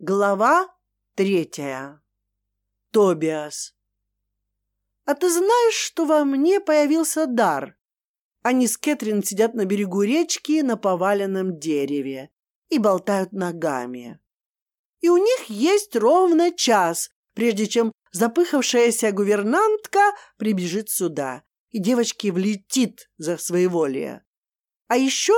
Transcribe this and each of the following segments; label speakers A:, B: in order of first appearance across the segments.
A: Глава третья. Тобиас. А ты знаешь, что во мне появился дар? Они с Кэтрин сидят на берегу речки на поваленном дереве и болтают ногами. И у них есть ровно час, прежде чем запыхавшаяся гувернантка прибежит сюда, и девочке влетит за своеволие. А еще,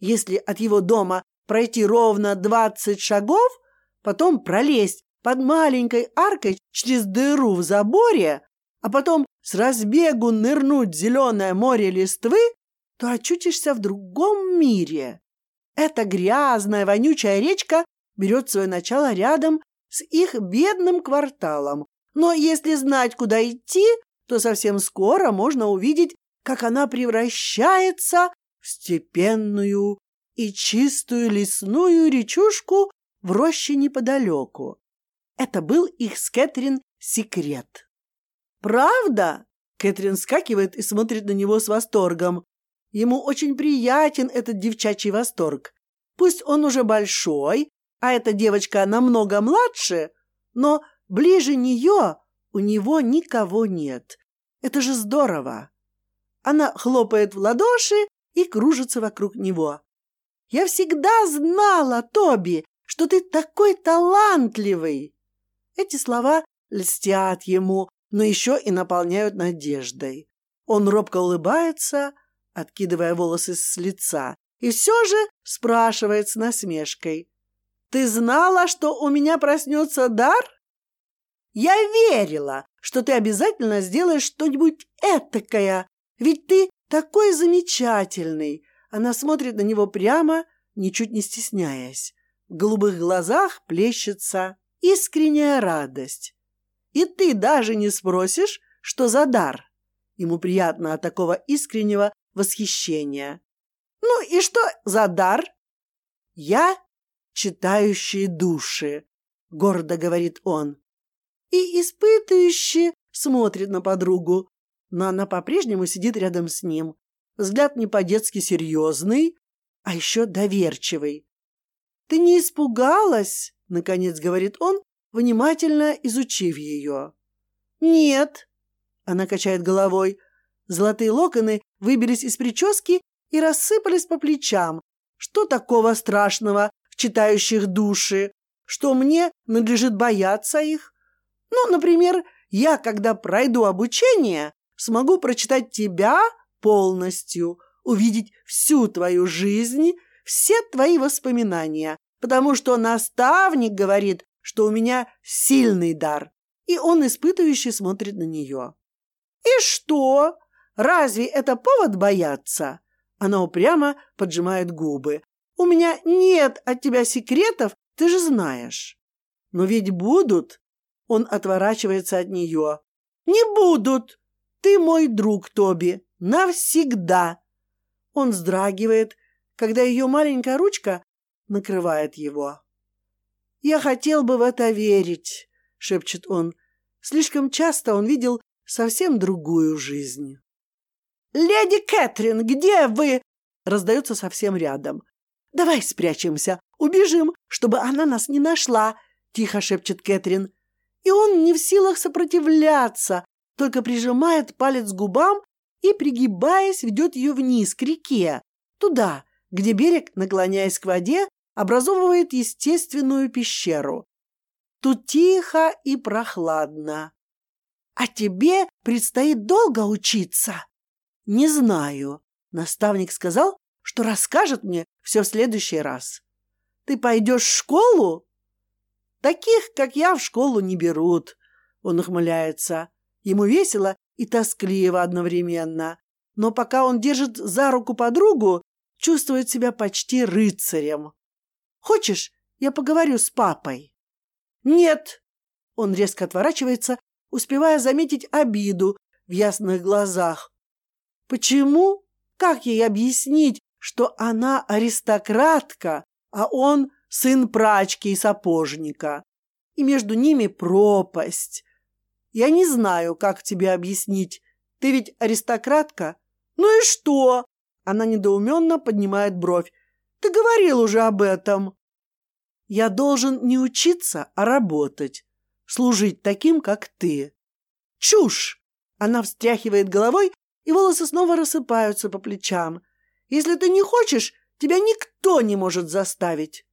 A: если от его дома пройти ровно двадцать шагов, потом пролезть под маленькой аркой через дыру в заборе, а потом с разбегу нырнуть в зеленое море листвы, то очутишься в другом мире. Эта грязная, вонючая речка берет свое начало рядом с их бедным кварталом. Но если знать, куда идти, то совсем скоро можно увидеть, как она превращается в степенную и чистую лесную речушку в роще неподалеку. Это был их с Кэтрин секрет. «Правда?» Кэтрин скакивает и смотрит на него с восторгом. Ему очень приятен этот девчачий восторг. Пусть он уже большой, а эта девочка намного младше, но ближе нее у него никого нет. Это же здорово. Она хлопает в ладоши и кружится вокруг него. «Я всегда знала, Тоби, что ты такой талантливый!» Эти слова льстят ему, но еще и наполняют надеждой. Он робко улыбается, откидывая волосы с лица, и все же спрашивает с насмешкой. «Ты знала, что у меня проснется дар?» «Я верила, что ты обязательно сделаешь что-нибудь этакое, ведь ты такой замечательный!» Она смотрит на него прямо, ничуть не стесняясь. В голубых глазах плещется искренняя радость. И ты даже не спросишь, что за дар. Ему приятно от такого искреннего восхищения. Ну и что за дар? Я читающий души, гордо говорит он. И испытывающий смотрит на подругу, но она по-прежнему сидит рядом с ним. Взгляд не по-детски серьезный, а еще доверчивый. «Ты не испугалась?» — наконец говорит он, внимательно изучив ее. «Нет», — она качает головой. Золотые локоны выбились из прически и рассыпались по плечам. Что такого страшного в читающих души? Что мне надлежит бояться их? Ну, например, я, когда пройду обучение, смогу прочитать тебя полностью, увидеть всю твою жизнь, все твои воспоминания, потому что наставник говорит, что у меня сильный дар, и он испытывающе смотрит на нее. И что? Разве это повод бояться? Она упрямо поджимает губы. У меня нет от тебя секретов, ты же знаешь. Но ведь будут. Он отворачивается от нее. Не будут. Ты мой друг, Тоби, навсегда. Он вздрагивает, когда ее маленькая ручка накрывает его. «Я хотел бы в это верить», — шепчет он. Слишком часто он видел совсем другую жизнь. «Леди Кэтрин, где вы?» — раздается совсем рядом. «Давай спрячемся, убежим, чтобы она нас не нашла», — тихо шепчет Кэтрин. И он не в силах сопротивляться, только прижимает палец к губам и, пригибаясь, ведет ее вниз, к реке, туда, где берег, наклоняясь к воде, образовывает естественную пещеру. Тут тихо и прохладно. А тебе предстоит долго учиться? Не знаю. Наставник сказал, что расскажет мне все в следующий раз. Ты пойдешь в школу? Таких, как я, в школу не берут. Он ухмыляется. Ему весело и тоскливо одновременно. Но пока он держит за руку подругу, чувствует себя почти рыцарем. Хочешь, я поговорю с папой? Нет. Он резко отворачивается, успевая заметить обиду в ясных глазах. Почему? Как ей объяснить, что она аристократка, а он сын прачки и сапожника? И между ними пропасть. Я не знаю, как тебе объяснить. Ты ведь аристократка? Ну и что? Она недоуменно поднимает бровь. Ты говорил уже об этом. Я должен не учиться, а работать, служить таким, как ты. Чушь! Она встряхивает головой, и волосы снова рассыпаются по плечам. Если ты не хочешь, тебя никто не может заставить.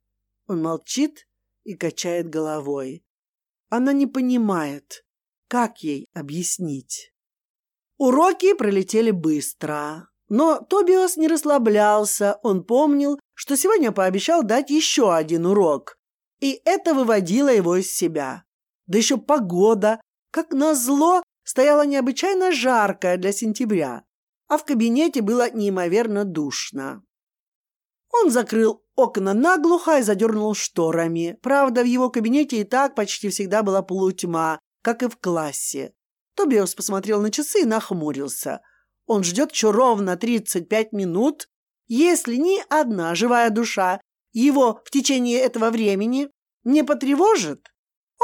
A: Он молчит и качает головой. Она не понимает, как ей объяснить. Уроки пролетели быстро. Но Тобиас не расслаблялся, он помнил, что сегодня пообещал дать еще один урок. И это выводило его из себя. Да еще погода, как назло, стояла необычайно жаркая для сентября, а в кабинете было неимоверно душно. Он закрыл окна наглухо и задернул шторами. Правда, в его кабинете и так почти всегда была полутьма, как и в классе. Тобиас посмотрел на часы и нахмурился. Он ждет еще ровно 35 минут, если ни одна живая душа его в течение этого времени не потревожит,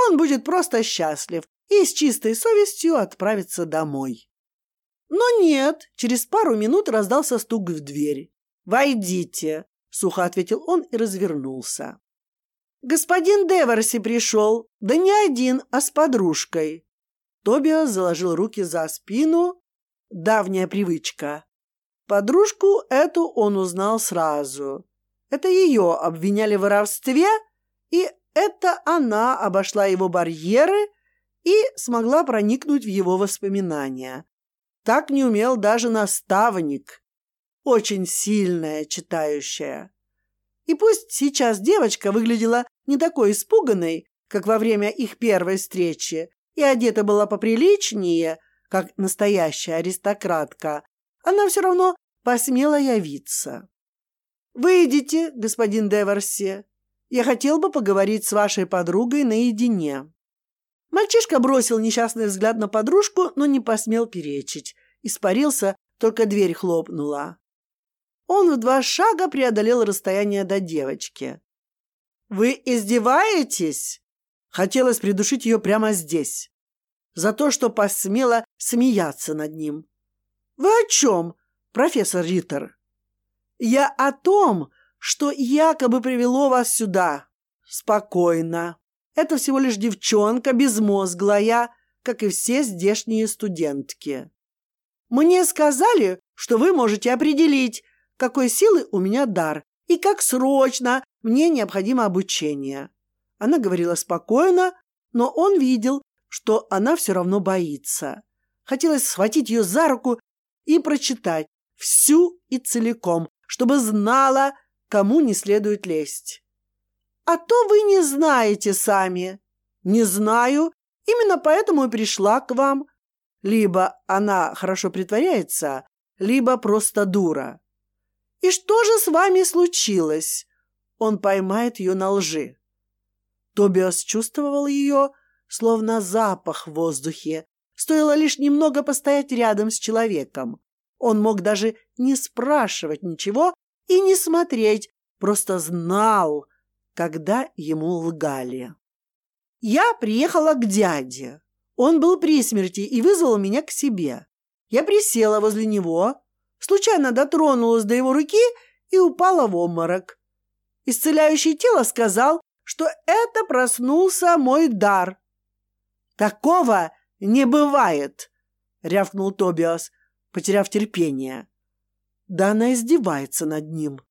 A: он будет просто счастлив и с чистой совестью отправится домой. Но нет, через пару минут раздался стук в дверь. «Войдите», — сухо ответил он и развернулся. «Господин Деверси пришел, да не один, а с подружкой». Тобиас заложил руки за спину. Давняя привычка. Подружку эту он узнал сразу. Это ее обвиняли в воровстве, и это она обошла его барьеры и смогла проникнуть в его воспоминания. Так не умел даже наставник. Очень сильная читающая. И пусть сейчас девочка выглядела не такой испуганной, как во время их первой встречи, и одета была поприличнее, как настоящая аристократка, она все равно посмела явиться. «Выйдите, господин Деверси. Я хотел бы поговорить с вашей подругой наедине». Мальчишка бросил несчастный взгляд на подружку, но не посмел перечить. Испарился, только дверь хлопнула. Он в два шага преодолел расстояние до девочки. «Вы издеваетесь?» Хотелось придушить ее прямо здесь. За то, что посмела смеяться над ним. «Вы о чем, профессор Риттер?» «Я о том, что якобы привело вас сюда. Спокойно. Это всего лишь девчонка безмозглая, как и все здешние студентки. Мне сказали, что вы можете определить, какой силы у меня дар и как срочно мне необходимо обучение. Она говорила спокойно, но он видел, что она все равно боится. Хотелось схватить ее за руку и прочитать всю и целиком, чтобы знала, кому не следует лезть. А то вы не знаете сами. Не знаю, именно поэтому и пришла к вам. Либо она хорошо притворяется, либо просто дура. И что же с вами случилось? Он поймает ее на лжи. Тобиас чувствовал ее, словно запах в воздухе. Стоило лишь немного постоять рядом с человеком. Он мог даже не спрашивать ничего и не смотреть, просто знал, когда ему лгали. Я приехала к дяде. Он был при смерти и вызвал меня к себе. Я присела возле него, случайно дотронулась до его руки и упала в обморок. Исцеляющий тело сказал, что это проснулся мой дар. «Такого не бывает!» — рявкнул Тобиас, потеряв терпение. Да она издевается над ним.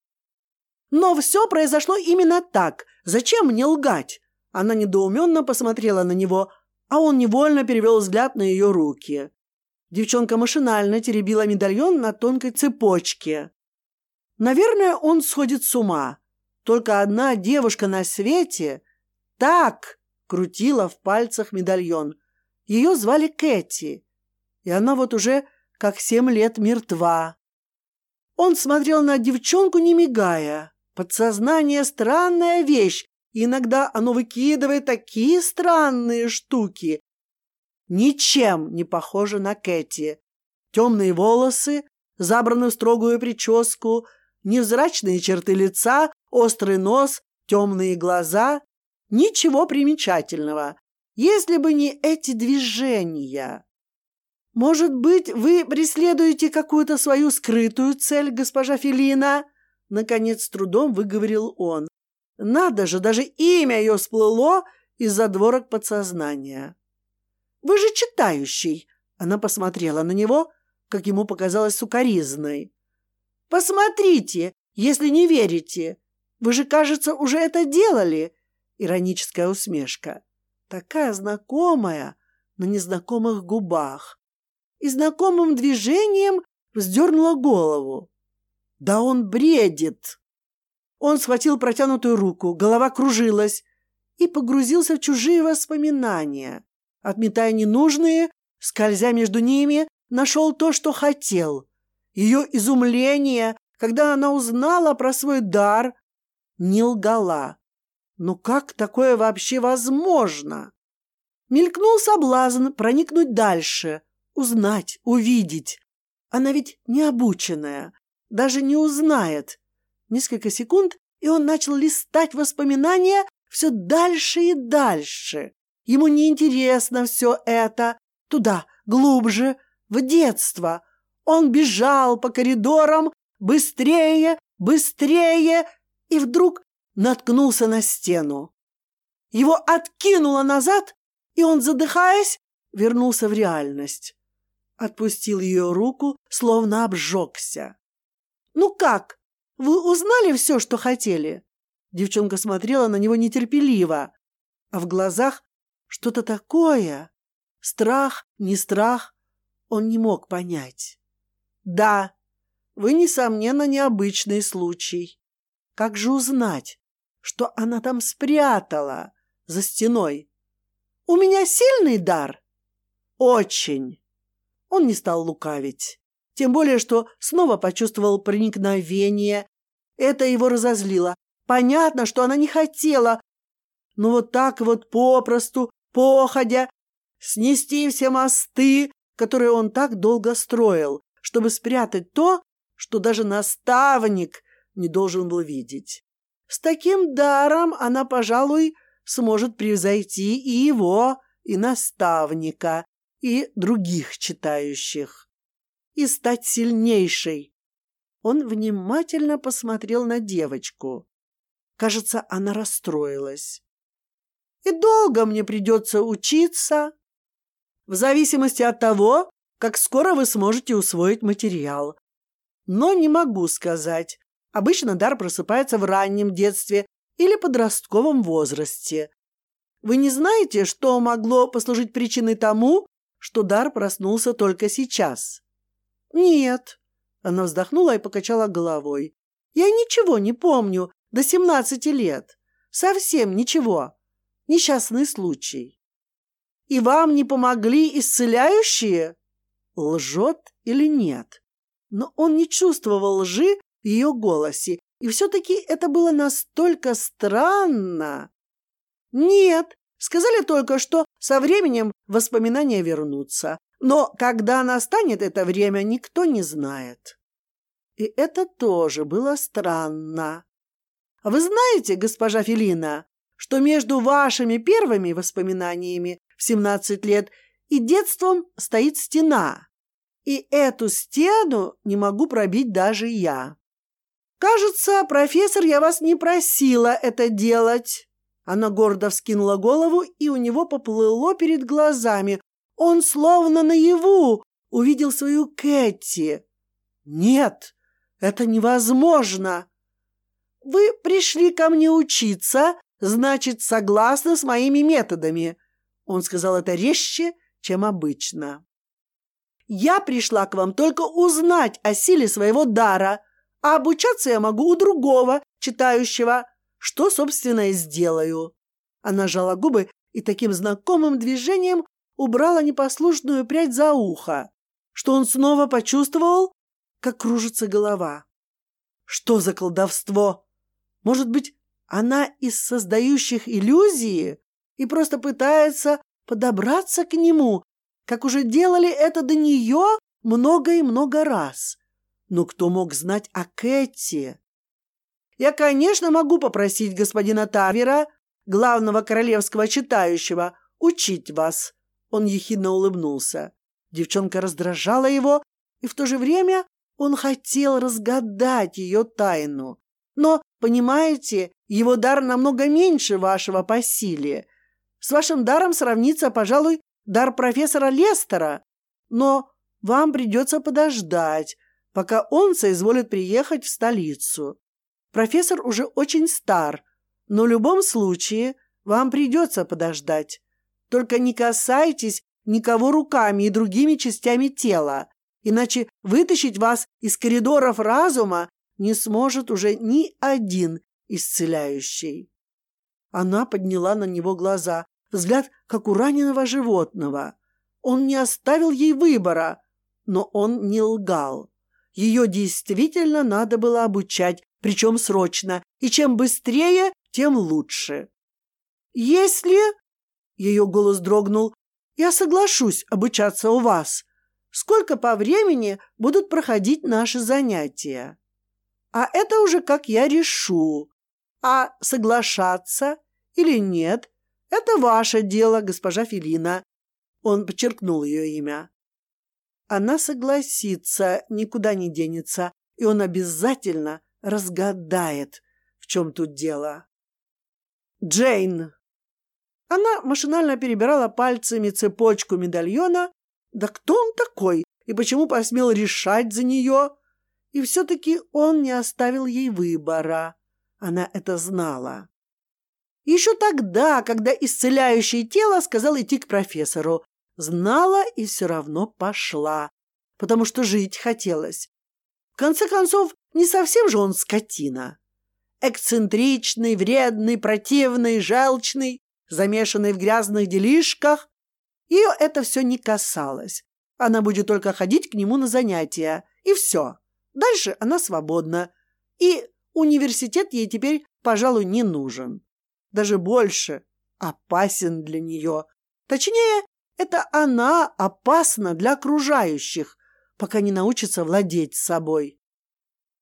A: Но все произошло именно так. Зачем мне лгать? Она недоуменно посмотрела на него, а он невольно перевел взгляд на ее руки. Девчонка машинально теребила медальон на тонкой цепочке. Наверное, он сходит с ума. Только одна девушка на свете так крутила в пальцах медальон. Ее звали Кэти, и она вот уже как семь лет мертва. Он смотрел на девчонку, не мигая. Подсознание — странная вещь, и иногда оно выкидывает такие странные штуки. Ничем не похоже на Кэти. Темные волосы, забраны в строгую прическу, невзрачные черты лица, острый нос, темные глаза. Ничего примечательного, если бы не эти движения. «Может быть, вы преследуете какую-то свою скрытую цель, госпожа Фелина?» Наконец, трудом выговорил он. Надо же, даже имя ее всплыло из задворок подсознания. «Вы же читающий!» Она посмотрела на него, как ему показалось сукоризной. «Посмотрите, если не верите. Вы же, кажется, уже это делали!» Ироническая усмешка. Такая знакомая на незнакомых губах. И знакомым движением вздернула голову. «Да он бредит!» Он схватил протянутую руку, голова кружилась и погрузился в чужие воспоминания. Отметая ненужные, скользя между ними, нашел то, что хотел. Ее изумление, когда она узнала про свой дар, не лгала. Но как такое вообще возможно? Мелькнул соблазн проникнуть дальше, узнать, увидеть. Она ведь необученная, даже не узнает. Несколько секунд, и он начал листать воспоминания все дальше и дальше. Ему неинтересно все это. Туда, глубже, в детство. Он бежал по коридорам быстрее, быстрее, и вдруг наткнулся на стену. Его откинуло назад, и он, задыхаясь, вернулся в реальность. Отпустил ее руку, словно обжегся. «Ну как? Вы узнали все, что хотели?» Девчонка смотрела на него нетерпеливо, а в глазах что-то такое. Страх, не страх, он не мог понять. «Да, вы, несомненно, необычный случай. Как же узнать, что она там спрятала за стеной? У меня сильный дар?» «Очень!» Он не стал лукавить. Тем более, что снова почувствовал проникновение. Это его разозлило. Понятно, что она не хотела. Но вот так вот попросту, походя, снести все мосты, которые он так долго строил, чтобы спрятать то, что даже наставник не должен был видеть. С таким даром она, пожалуй, сможет превзойти и его, и наставника, и других читающих и стать сильнейшей. Он внимательно посмотрел на девочку. Кажется, она расстроилась. И долго мне придется учиться, в зависимости от того, как скоро вы сможете усвоить материал. Но не могу сказать. Обычно дар просыпается в раннем детстве или подростковом возрасте. Вы не знаете, что могло послужить причиной тому, что дар проснулся только сейчас? «Нет». Она вздохнула и покачала головой. «Я ничего не помню до семнадцати лет. Совсем ничего. Несчастный случай». «И вам не помогли исцеляющие?» Лжет или нет? Но он не чувствовал лжи в ее голосе, и все-таки это было настолько странно. «Нет», сказали только, что со временем воспоминания вернутся. Но когда настанет это время, никто не знает. И это тоже было странно. Вы знаете, госпожа Фелина, что между вашими первыми воспоминаниями в 17 лет и детством стоит стена. И эту стену не могу пробить даже я. Кажется, профессор, я вас не просила это делать. Она гордо вскинула голову, и у него поплыло перед глазами. Он словно наяву увидел свою Кэти. Нет, это невозможно. Вы пришли ко мне учиться, значит, согласны с моими методами. Он сказал это резче, чем обычно. Я пришла к вам только узнать о силе своего дара, а обучаться я могу у другого, читающего, что, собственно, и сделаю. Она жала губы и таким знакомым движением убрала непослушную прядь за ухо, что он снова почувствовал, как кружится голова. Что за колдовство? Может быть, она из создающих иллюзии и просто пытается подобраться к нему, как уже делали это до нее много и много раз. Но кто мог знать о Кэти? Я, конечно, могу попросить господина Тавера, главного королевского читающего, учить вас, он ехидно улыбнулся. Девчонка раздражала его, и в то же время он хотел разгадать ее тайну. Но Понимаете, его дар намного меньше вашего по силе. С вашим даром сравнится, пожалуй, дар профессора Лестера. Но вам придется подождать, пока он соизволит приехать в столицу. Профессор уже очень стар, но в любом случае вам придется подождать. Только не касайтесь никого руками и другими частями тела, иначе вытащить вас из коридоров разума не сможет уже ни один исцеляющий. Она подняла на него глаза, взгляд, как у раненого животного. Он не оставил ей выбора, но он не лгал. Ее действительно надо было обучать, причем срочно, и чем быстрее, тем лучше. Если... Ее голос дрогнул. Я соглашусь обучаться у вас. Сколько по времени будут проходить наши занятия? А это уже как я решу. А соглашаться или нет, это ваше дело, госпожа Филина. Он подчеркнул ее имя. Она согласится, никуда не денется, и он обязательно разгадает, в чем тут дело. Джейн. Она машинально перебирала пальцами цепочку медальона. Да кто он такой? И почему посмел решать за нее? И все-таки он не оставил ей выбора. Она это знала. Еще тогда, когда исцеляющее тело сказал идти к профессору, знала и все равно пошла, потому что жить хотелось. В конце концов, не совсем же он скотина. Эксцентричный, вредный, противный, желчный, замешанный в грязных делишках. Ее это все не касалось. Она будет только ходить к нему на занятия, и все. Дальше она свободна. И университет ей теперь, пожалуй, не нужен. Даже больше опасен для нее. Точнее, это она опасна для окружающих, пока не научится владеть собой.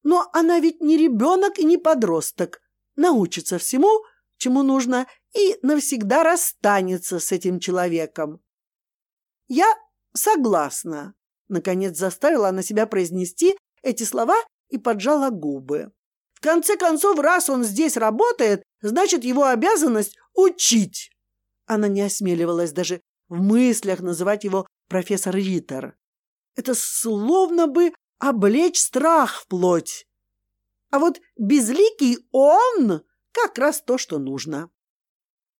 A: Но она ведь не ребенок и не подросток. Научится всему, чему нужно, и навсегда расстанется с этим человеком. Я согласна. Наконец заставила она себя произнести эти слова и поджала губы. В конце концов, раз он здесь работает, значит, его обязанность — учить. Она не осмеливалась даже в мыслях называть его профессор Риттер. Это словно бы облечь страх в плоть. А вот безликий он как раз то, что нужно.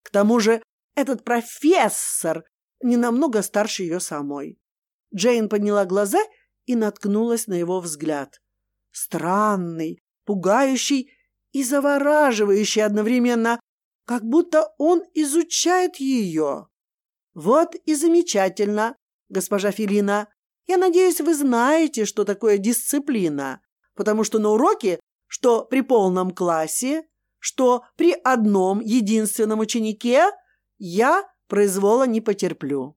A: К тому же этот профессор не намного старше ее самой. Джейн подняла глаза и наткнулась на его взгляд. Странный, пугающий и завораживающий одновременно, как будто он изучает ее. Вот и замечательно, госпожа Филина. Я надеюсь, вы знаете, что такое дисциплина, потому что на уроке, что при полном классе, что при одном единственном ученике, я произвола не потерплю.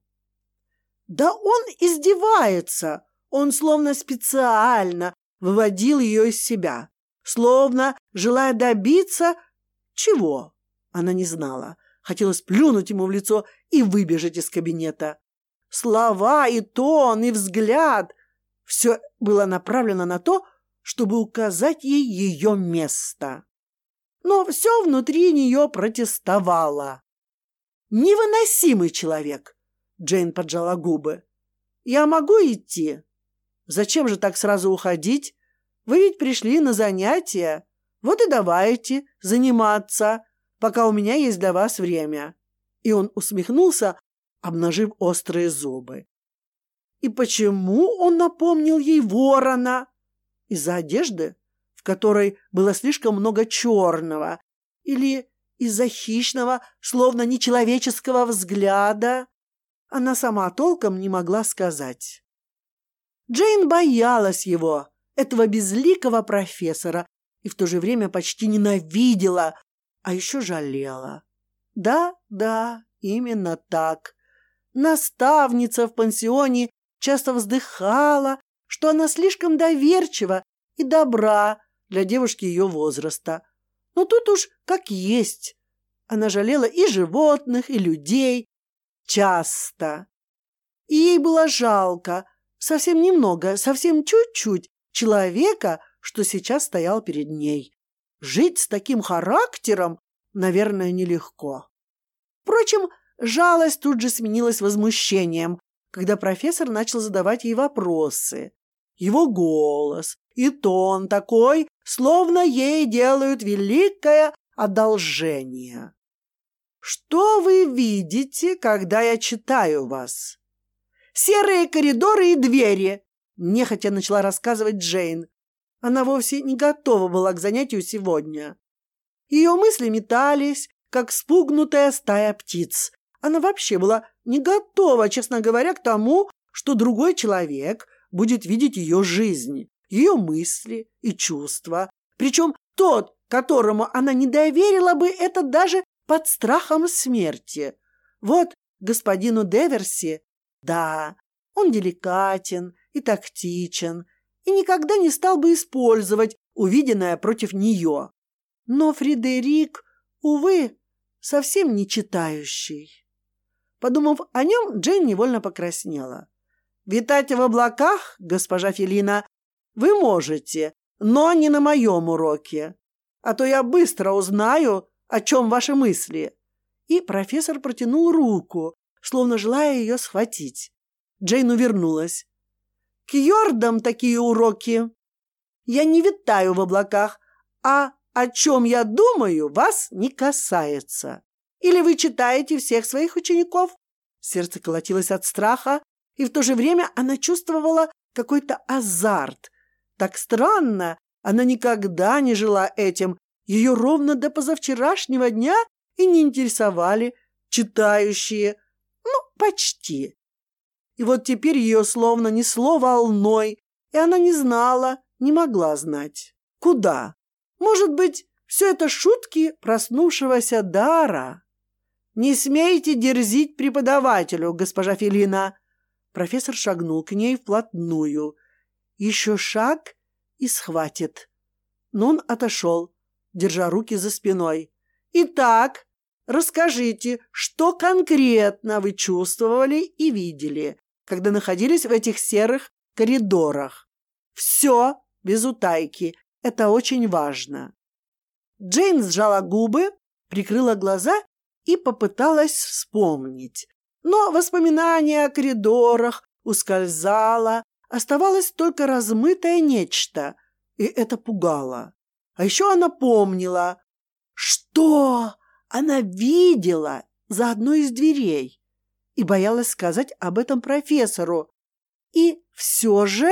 A: Да он издевается, он словно специально выводил ее из себя, словно желая добиться чего. Она не знала. Хотелось плюнуть ему в лицо и выбежать из кабинета. Слова и тон, и взгляд — все было направлено на то, чтобы указать ей ее место. Но все внутри нее протестовало. «Невыносимый человек!» — Джейн поджала губы. «Я могу идти?» Зачем же так сразу уходить? Вы ведь пришли на занятия. Вот и давайте заниматься, пока у меня есть для вас время». И он усмехнулся, обнажив острые зубы. И почему он напомнил ей ворона? Из-за одежды, в которой было слишком много черного, или из-за хищного, словно нечеловеческого взгляда? Она сама толком не могла сказать. Джейн боялась его, этого безликого профессора, и в то же время почти ненавидела, а еще жалела. Да, да, именно так. Наставница в пансионе часто вздыхала, что она слишком доверчива и добра для девушки ее возраста. Но тут уж как есть. Она жалела и животных, и людей. Часто. И ей было жалко, совсем немного, совсем чуть-чуть человека, что сейчас стоял перед ней. Жить с таким характером, наверное, нелегко. Впрочем, жалость тут же сменилась возмущением, когда профессор начал задавать ей вопросы. Его голос и тон такой, словно ей делают великое одолжение. Что вы видите, когда я читаю вас? Серые коридоры и двери, нехотя начала рассказывать Джейн. Она вовсе не готова была к занятию сегодня. Ее мысли метались, как спугнутая стая птиц. Она вообще была не готова, честно говоря, к тому, что другой человек будет видеть ее жизнь, ее мысли и чувства. Причем тот, которому она не доверила бы это даже под страхом смерти. Вот господину Деверси, да, он деликатен и тактичен, и никогда не стал бы использовать увиденное против нее. Но Фредерик, увы, совсем не читающий. Подумав о нем, Джейн невольно покраснела. «Витать в облаках, госпожа Фелина, вы можете, но не на моем уроке. А то я быстро узнаю, о чем ваши мысли». И профессор протянул руку, словно желая ее схватить. Джейн увернулась. «К Йордам такие уроки. Я не витаю в облаках, а о чем я думаю, вас не касается. Или вы читаете всех своих учеников?» Сердце колотилось от страха, и в то же время она чувствовала какой-то азарт. Так странно, она никогда не жила этим. Ее ровно до позавчерашнего дня и не интересовали читающие. Ну, почти. И вот теперь ее словно несло волной, и она не знала, не могла знать. Куда? Может быть, все это шутки проснувшегося дара? «Не смейте дерзить преподавателю, госпожа Филина!» Профессор шагнул к ней вплотную. Еще шаг и схватит. Но он отошел, держа руки за спиной. «Итак, расскажите, что конкретно вы чувствовали и видели, когда находились в этих серых коридорах? Все без утайки. Это очень важно». Джейн сжала губы, прикрыла глаза и попыталась вспомнить. Но воспоминание о коридорах ускользало, оставалось только размытое нечто, и это пугало. А еще она помнила, что она видела за одной из дверей и боялась сказать об этом профессору. И все же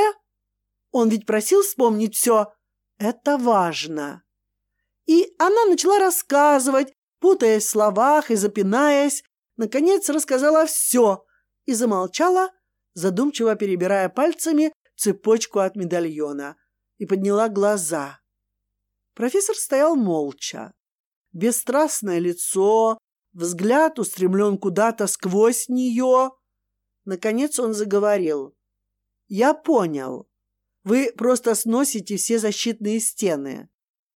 A: он ведь просил вспомнить все. Это важно. И она начала рассказывать, путаясь в словах и запинаясь, наконец рассказала все и замолчала, задумчиво перебирая пальцами цепочку от медальона, и подняла глаза. Профессор стоял молча. Бесстрастное лицо, взгляд устремлен куда-то сквозь нее. Наконец он заговорил. «Я понял. Вы просто сносите все защитные стены.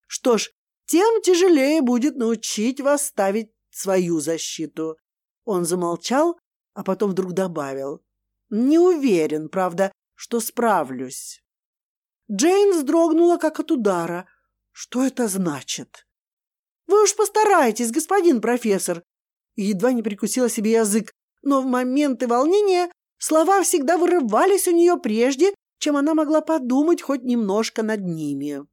A: Что ж, тем тяжелее будет научить вас ставить свою защиту. Он замолчал, а потом вдруг добавил. Не уверен, правда, что справлюсь. Джейн вздрогнула, как от удара. Что это значит? Вы уж постарайтесь, господин профессор. Едва не прикусила себе язык, но в моменты волнения слова всегда вырывались у нее прежде, чем она могла подумать хоть немножко над ними.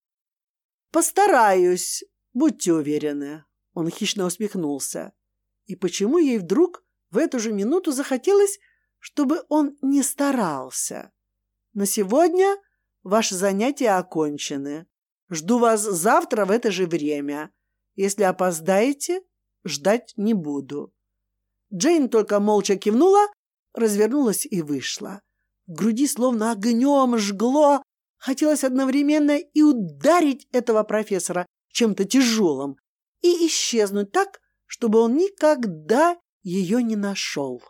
A: «Постараюсь, будьте уверены». Он хищно усмехнулся. И почему ей вдруг в эту же минуту захотелось, чтобы он не старался? На сегодня ваши занятия окончены. Жду вас завтра в это же время. Если опоздаете, ждать не буду». Джейн только молча кивнула, развернулась и вышла. В груди словно огнем жгло, Хотелось одновременно и ударить этого профессора чем-то тяжелым и исчезнуть так, чтобы он никогда ее не нашел.